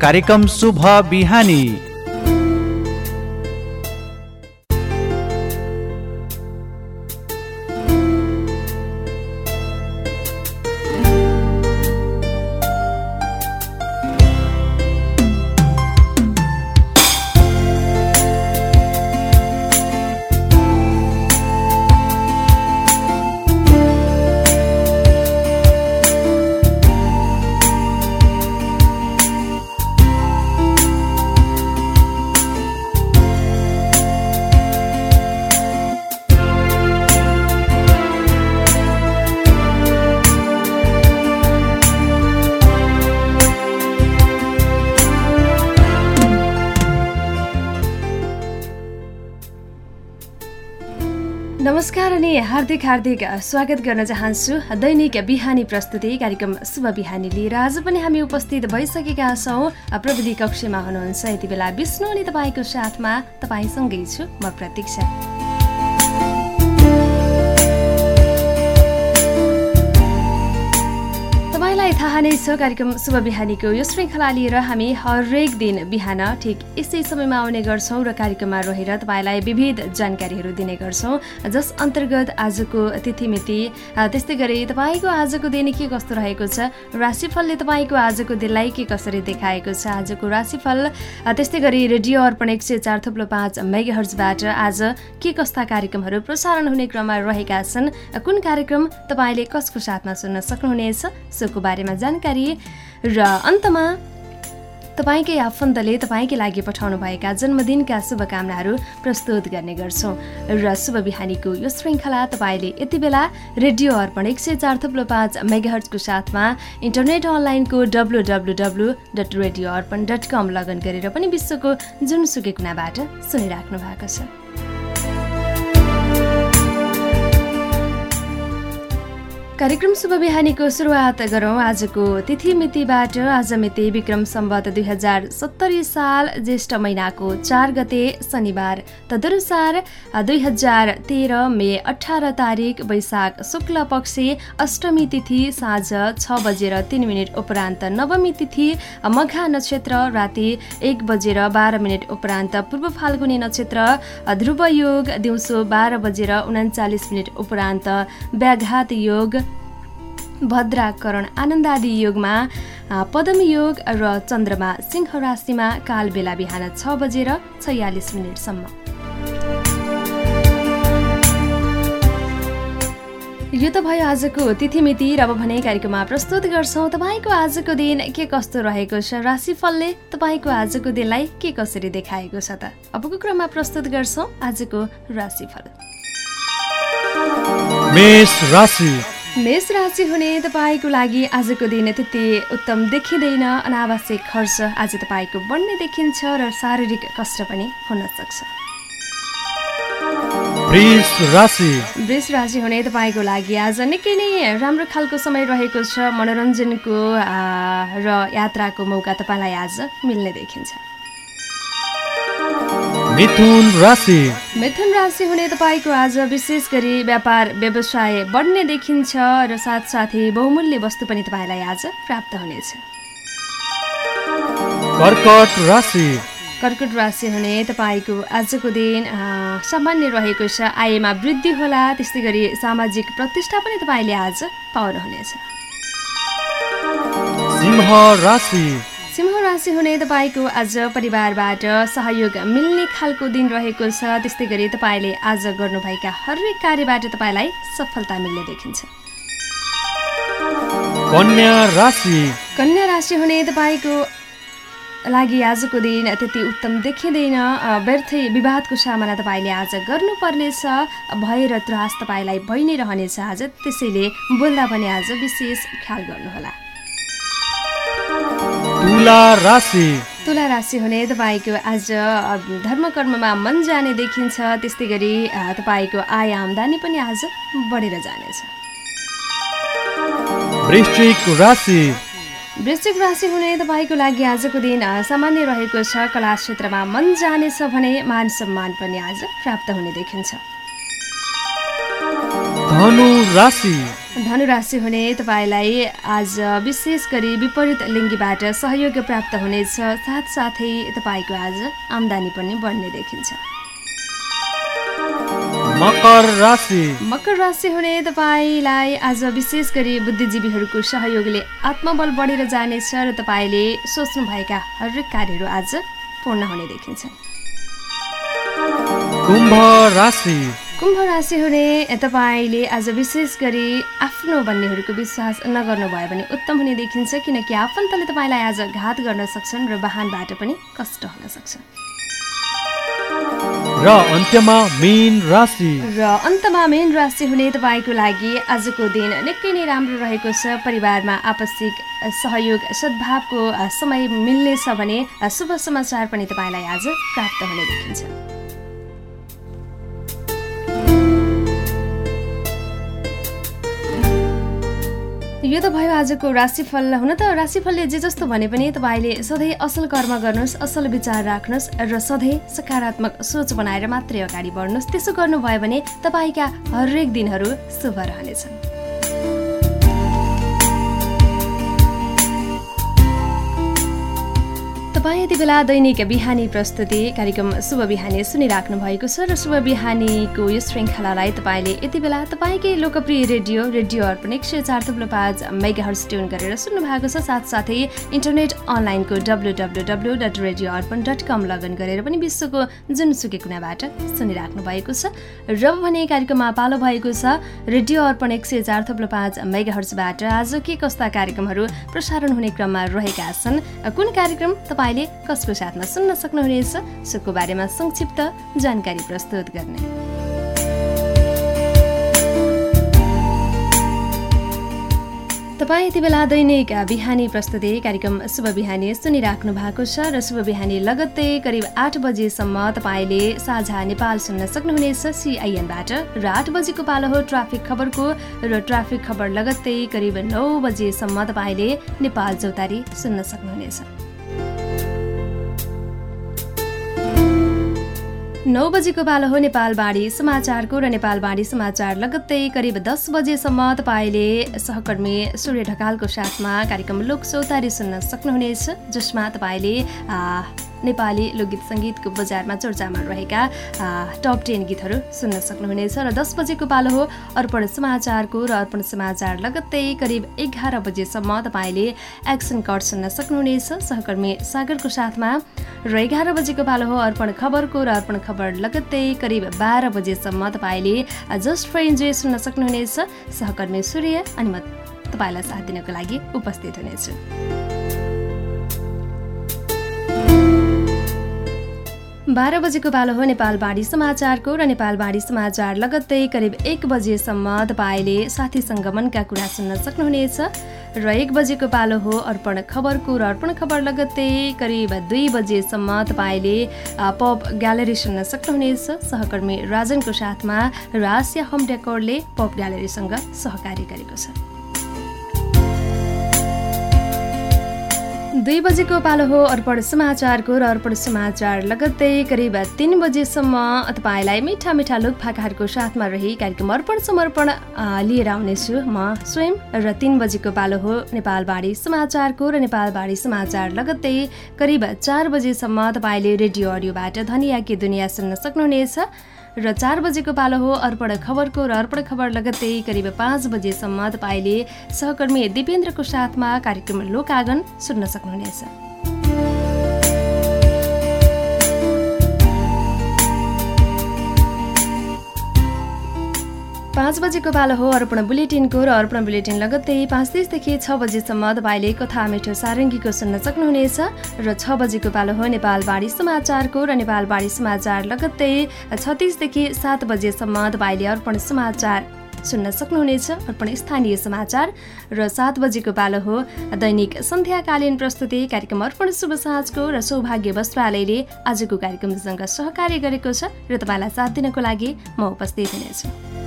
कार्यक्रम शुभ बिहानी। हार्दिक हार्दिक स्वागत गर्न चाहन्छु। दैनिक बिहानी प्रस्तुति कार्यक्रम शुभ बिहानी लिएर आज पनि हामी उपस्थित भइसकेका छौँ। प्रविधि कक्षमा हुनुहुन्छ यति बेला विष्णु अनि तपाईँको साथमा तपाईँसँगै छु। म प्रतीक्षा। तपाईँलाई थाहा नै छ कार्यक्रम शुभ बिहानीको यो श्रृङ्खला लिएर हामी हरेक दिन बिहान ठिक यसै समयमा आउने गर्छौँ र कार्यक्रममा रहेर तपाईँलाई विविध जानकारीहरू दिने गर्छौँ। जस अन्तर्गत आजको तिथिमिति त्यस्तै गरी तपाईँको आजको दिन के कस्तो रहेको छ राशिफलले तपाईँको आजको दिनलाई के कसरी देखाएको छ आजको राशिफल त्यस्तै गरी रेडियो अर्पण एक सय चार थुप्रो पाँच मेगाहर्जबाट आज के कस्ता कार्यक्रमहरू प्रसारण हुने क्रममा रहेका छन् कुन कार्यक्रम तपाईँले कसको साथमा सुन्न सक्नुहुनेछ सोको बारे बारेमा जानकारी र अन्तमा तपाईँकै आफन्तले तपाईँकै लागि पठाउनुभएका जन्मदिनका शुभकामनाहरू प्रस्तुत गर्ने गर्छौँ र शुभ बिहानीको यो श्रृङ्खला तपाईँले यति बेला रेडियो अर्पण एक सय चार थुप्रो पाँच मेगाहर्टको साथमा इन्टरनेट अनलाइनको W W W dot radio Arpan dot com login गरेर पनि विश्वको जुनसुकै कुनाबाट सुनिराख्नु भएको छ। कार्यक्रम शुभ बिहानीको सुरुवात गरौँ। आजको तिथि मितिबाट आज मिति विक्रम सम्बत दुई हजार सत्तरी साल ज्येष्ठ महिनाको चार गते शनिबार। तदनुसार दुई हजार तेह्र मे अठार तारिक वैशाख शुक्ल पक्षी अष्टमी तिथि साँझ छ बजेर तिन मिनट उपरान्त नवमी तिथि मघा नक्षत्र राति एक बजेर बाह्र मिनट उपरान्त पूर्व फाल्गुनी नक्षत्र ध्रुवयोग दिउँसो बाह्र बजेर उन्चालिस मिनट उपरान्त व्याघात योग भद्राकरण आनन्दादि योगमा पदम योग र चन्द्रमा सिंह राशिमा काल बेला बिहान छ बजेर छयालिस मिनटसम्म यो त भयो आजको तिथिमिति र अब भने कार्यक्रममा प्रस्तुत गर्छौँ। तपाईँको आजको दिन के कस्तो रहेको छ? राशिफलले तपाईँको आजको दिनलाई के कसरी देखाएको छ त? अबको क्रममा प्रस्तुत गर्छौँ आजको राशिफल। मेष राशि हुने तपाईँको लागि आजको दिन त्यति उत्तम देखिँदैन। अनावश्यक खर्च आज तपाईँको बढ्ने देखिन्छ र शारीरिक कष्ट पनि हुन सक्छ। वृष राशि। हुने तपाईँको लागि आज निकै नै राम्रो खालको समय रहेको छ। मनोरञ्जनको र यात्राको मौका तपाईँलाई आज मिल्ने देखिन्छ। मिथुन राशि। मिथुन राशि हुने तपाईँको आज विशेष गरी व्यापार व्यवसाय बढ्ने देखिन्छ र साथसाथै बहुमूल्य वस्तु पनि तपाईँलाई आज प्राप्त हुनेछ। कर्कट राशि। कर्कट राशि हुने तपाईँको आजको दिन सामान्य रहेको छ। आयमा वृद्धि होला त्यस्तै गरी सामाजिक प्रतिष्ठा पनि तपाईँले आज पाउनुहुनेछ। सिंह राशि। सिंह राशि हुने तपाईँको आज परिवारबाट सहयोग मिल्ने खालको दिन रहेको छ। त्यस्तै गरी तपाईँले आज गर्नुभएका हरेक कार्यबाट तपाईँलाई सफलता मिल्ने देखिन्छ। कन्या राशि। कन्या राशि हुने तपाईँको लागि आजको दिन त्यति उत्तम देखिँदैन। व्यर्थै विवादको सामना तपाईँले आज गर्नुपर्नेछ। भय र त्रास तपाईँलाई भइ नै रहनेछ आज। त्यसैले बोल्दा पनि आज विशेष ख्याल गर्नुहोला। तुला राशि। तुला राशि हुने तपाईँको आज धर्म कर्ममा मन जाने देखिन्छ त्यस्तै गरी तपाईँको आय आमदानी पनि आज बढेर जानेछ। वृश्चिक राशि। वृश्चिक राशि हुने तपाईँको लागि आजको दिन सामान्य रहेको छ। कला क्षेत्रमा मन जानेछ भने मान सम्मान पनि आज प्राप्त हुने देखिन्छ। धनु राशि। धनुराशि हुने तपाईँलाई आज विशेष गरी विपरीत लिङ्गीबाट सहयोग प्राप्त हुनेछ साथसाथै तपाईँको आज आम्दानी पनि बढ्ने देखिन्छ। मकर राशि। मकर राशि हुने तपाईँलाई आज विशेष गरी बुद्धिजीवीहरूको सहयोगले आत्मबल बढेर जानेछ र तपाईँले सोच्नुभएका हरेक कार्यहरू आज पूर्ण हुने देखिन्छ। कुम्भ राशि। कुम्भ राशि हुने तपाईँले आज विशेष गरी आफ्नो भन्नेहरूको विश्वास नगर्नु भयो भने उत्तम हुने देखिन्छ किनकि आफन्तले तपाईँलाई आज घात गर्न सक्छन् र वाहनबाट पनि कष्ट हुन सक्छ र अन्त्यमा मीन राशि। र अन्तमा मेन राशि हुने तपाईँको लागि आजको दिन निकै नै राम्रो रहेको छ। परिवारमा आपसिक सहयोग सद्भावको समय मिल्नेछ भने शुभ समाचार पनि तपाईँलाई आज प्राप्त हुने देखिन्छ। यो त भयो आजको राशिफल हुन त राशिफलले जे जस्तो भने पनि तपाईँले सधैँ असल कर्म गर्नुहोस् असल विचार राख्नुहोस् र सधैँ सकारात्मक सोच बनाएर मात्रै अगाडि बढ्नुहोस्। त्यसो गर्नुभयो भने तपाईँका हरेक दिनहरू शुभ रहनेछन्। तपाईँ यति बेला दैनिक बिहानी प्रस्तुति कार्यक्रम शुभ बिहानी सुनिराख्नु भएको छ र शुभ बिहानीको यो श्रृङ्खलालाई तपाईँले यति बेला तपाईँकै लोकप्रिय रेडियो रेडियो अर्पण एक सय चार थुप्रो पाँच मेगा हर्स ट्युन गरेर सुन्नु भएको छ। साथसाथै इन्टरनेट अनलाइनको W W W dot radio Arpan dot com login गरेर पनि विश्वको जुनसुकै कुनाबाट सुनिराख्नु भएको छ। र भने कार्यक्रममा पालो भएको छ रेडियो अर्पण एक सय चार थुप्रो पाँच मेगा हर्सबाट आज के कस्ता कार्यक्रमहरू प्रसारण हुने क्रममा रहेका छन्? कुन कार्यक्रम तपाईँ तपाईँले कसको साथमा सुन्न सक्नुहुनेछ सुको बारेमा संक्षिप्त जानकारी प्रस्तुत गर्ने। तपाईँ यति बेला दैनिक बिहानी प्रस्तुति कार्यक्रम शुभ बिहानी सुनिराख्नु भएको छ र शुभ बिहानी लगत्तै करिब आठ बजेसम्म तपाईँले साझा नेपाल सुन्न सक्नुहुनेछ सिआइएनबाट र आठ बजेको पालो हो ट्राफिक खबरको र ट्राफिक खबर लगत्तै करिब नौ बजेसम्म तपाईँले नेपाल चौतारी सुन्न सक्नुहुनेछ। नौ बजेको पालो हो नेपालबाडी समाचारको र नेपालबाडी समाचार लगत्तै करिब दस बजेसम्म तपाईँले सहकर्मी सूर्य ढकालको साथमा कार्यक्रम लोक चौतारी सुन्न सक्नुहुनेछ जसमा तपाईँले नेपाली लोकगीत सङ्गीतको बजारमा चर्चामा रहेका टप टेन गीतहरू सुन्न सक्नुहुनेछ र दस बजेको पालो हो अर्पण समाचारको र अर्पण समाचार लगत्तै करिब एघार बजेसम्म तपाईँले एक्सन कट सुन्न सक्नुहुनेछ। सहकर्मी सागरको साथमा र एघार बजेको पालो हो अर्पण खबरको र अर्पण खबर लगत्तै करिब बाह्र बजेसम्म तपाईँले जस्ट फर इन्जोय सुन्न सक्नुहुनेछ। सहकर्मी सूर्य अनि म तपाईँलाई साथ दिनको लागि उपस्थित हुनेछु। बाह्र बजेको पालो हो नेपालबाडी समाचारको र नेपालबाडी समाचार लगत्तै करिब एक बजेसम्म तपाईँले साथीसँग मनका कुरा सुन्न सक्नुहुनेछ। र एक बजेको पालो हो अर्पण खबरको र अर्पण खबर लगत्तै करिब दुई बजेसम्म तपाईँले पप ग्यालरी सुन्न सक्नुहुनेछ। सहकर्मी राजनको साथमा रासिया होम डेकोरले पप ग्यालरीसँग सहकारी गरेको छ। दुई बजेको पालो हो अर्पण समाचारको र अर्पण समाचार लगत्तै करिब तिन बजेसम्म तपाईँलाई मिठा मिठा लोक फाकाहरूको साथमा रही कार्यक्रम अर्पण समर्पण लिएर आउनेछु। म स्वयं र तिन बजेको पालो हो नेपालबाडी समाचारको र नेपालबाडी समाचार लगत्तै करिब चार बजेसम्म तपाईँले रेडियो अडियोबाट धनियाकी दुनियाँ सुन्न सक्नुहुनेछ। र चार बजेको पालो हो अर्पण खबरको र अर्पण खबर लगत्तै करिब पाँच बजेसम्म तपाईँले सहकर्मी दिपेन्द्रको साथमा कार्यक्रम लोकागन सुन्न सक्नुहुनेछ। पाँच बजेको पालो हो। अर्पण बुलेटिनको र अर्पण बुलेटिन लगत्तै पाँच तिसदेखि छ बजीसम्म तपाईँले कथा मिठो सारङ्गीको सुन्न सक्नुहुनेछ र छ बजेको पालो हो नेपालबाडी समाचारको र नेपालबाडी समाचार लगत्तै छत्तिसदेखि सात बजेसम्म तपाईँले अर्पण समाचार सुन्न सक्नुहुनेछ। अर्पण स्थानीय समाचार र सात बजेको पालो हो दैनिक सन्ध्याकालीन प्रस्तुति कार्यक्रम अर्पण शुभ साँझको र सौभाग्य वस्त्रालयले आजको कार्यक्रमसँग सहकार्य गरेको छ र तपाईँलाई साथ दिनको लागि म उपस्थित हुनेछु।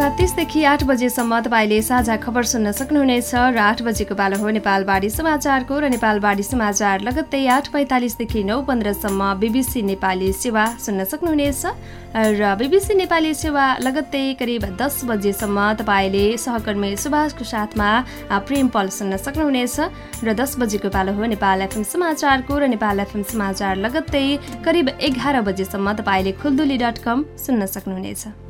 सात तिसदेखि आठ बजेसम्म तपाईँले साझा खबर सुन्न सक्नुहुनेछ र आठ बजेको पालो हो नेपालबाडी समाचारको र नेपालबाडी समाचार लगत्तै आठ पैँतालिसदेखि नौ पन्ध्रसम्म बिबिसी नेपाली सेवा सुन्न सक्नुहुनेछ र बिबिसी नेपाली सेवा लगत्तै करिब दस बजेसम्म तपाईँले सहकर्मी सुभाषको साथमा प्रेम पल सुन्न सक्नुहुनेछ र दस बजेको पालो हो नेपाल एफएम समाचारको र नेपाल एफएम समाचार लगत्तै करिब एघार बजेसम्म तपाईँले खुल्दुली डट कम सुन्न सक्नुहुनेछ।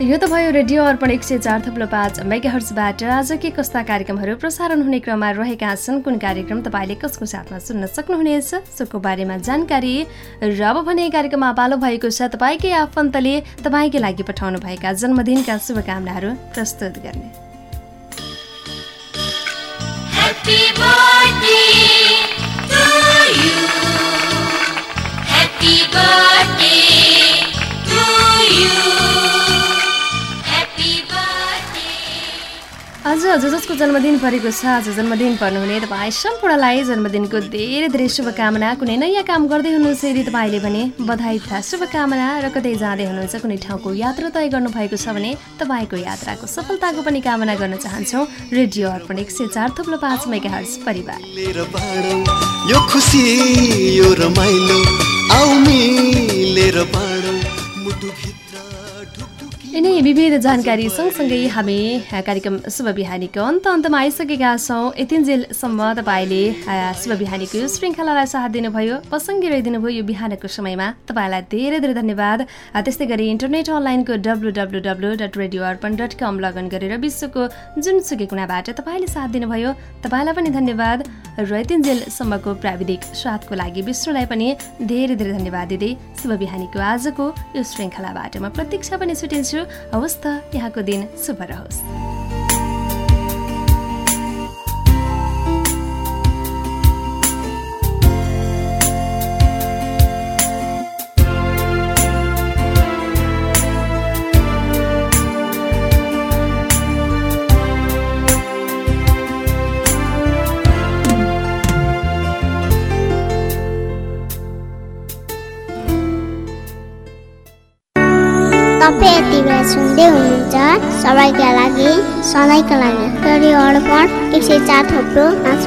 यो त भयो रेडियो अर्पण एक सय चार थप्लो पाँच मेगाहर्सबाट आज के कस्ता कार्यक्रमहरू प्रसारण हुने क्रममा रहेका छन्? कुन कार्यक्रम तपाईँले कसको साथमा सुन्न सक्नुहुनेछ? सोको बारेमा जानकारी र अब भने कार्यक्रममा पालो भएको छ तपाईँकै आफन्तले तपाईँकै लागि पठाउनु भएका जन्मदिनका शुभकामनाहरू प्रस्तुत गर्ने। जसको जन्मदिन परेको छ आज जन्मदिन पर्नुहुने तपाईँ सम्पूर्णलाई जन्मदिनको धेरै धेरै शुभकामना। कुनै नयाँ काम गर्दै हुनुहुन्छ यदि तपाईँले भने बधाई तथा शुभकामना र कतै जाँदै हुनुहुन्छ कुनै ठाउँको यात्रा तय गर्नुभएको छ भने तपाईँको यात्राको सफलताको पनि कामना गर्न चाहन्छौँ। रेडियो अर्पण एक सय चार थुप्रो पाँच मेगा हर्स परिवार यिनै विविध जानकारी सँगसँगै हामी कार्यक्रम शुभ बिहानीको अन्त अन्तमा आइसकेका छौँ। यतिन्जेलसम्म तपाईँले शुभ बिहानीको यो श्रृङ्खलालाई साथ दिनुभयो पसङ्गी रहिदिनुभयो यो बिहानको समयमा। तपाईँलाई धेरै धेरै धन्यवाद। त्यस्तै गरी इन्टरनेट अनलाइनको W W W dot radio Arpan dot com login गरेर विश्वको जुनसुकै कुनाबाट तपाईँले साथ दिनुभयो। तपाईँलाई पनि धन्यवाद। र यतिन्जेलसम्मको प्राविधिक साथको लागि विष्णुलाई पनि धेरै धेरै धन्यवाद दिँदै शुभ बिहानीको आजको यो श्रृङ्खलाबाट म प्रतीक्षा पनि छुटिन्छु। हवस् त यहाँको दिन शुभ रहोस्। सबैका लागि सधैँका लागि रेडियो एक सय चार थोप्रो पाँच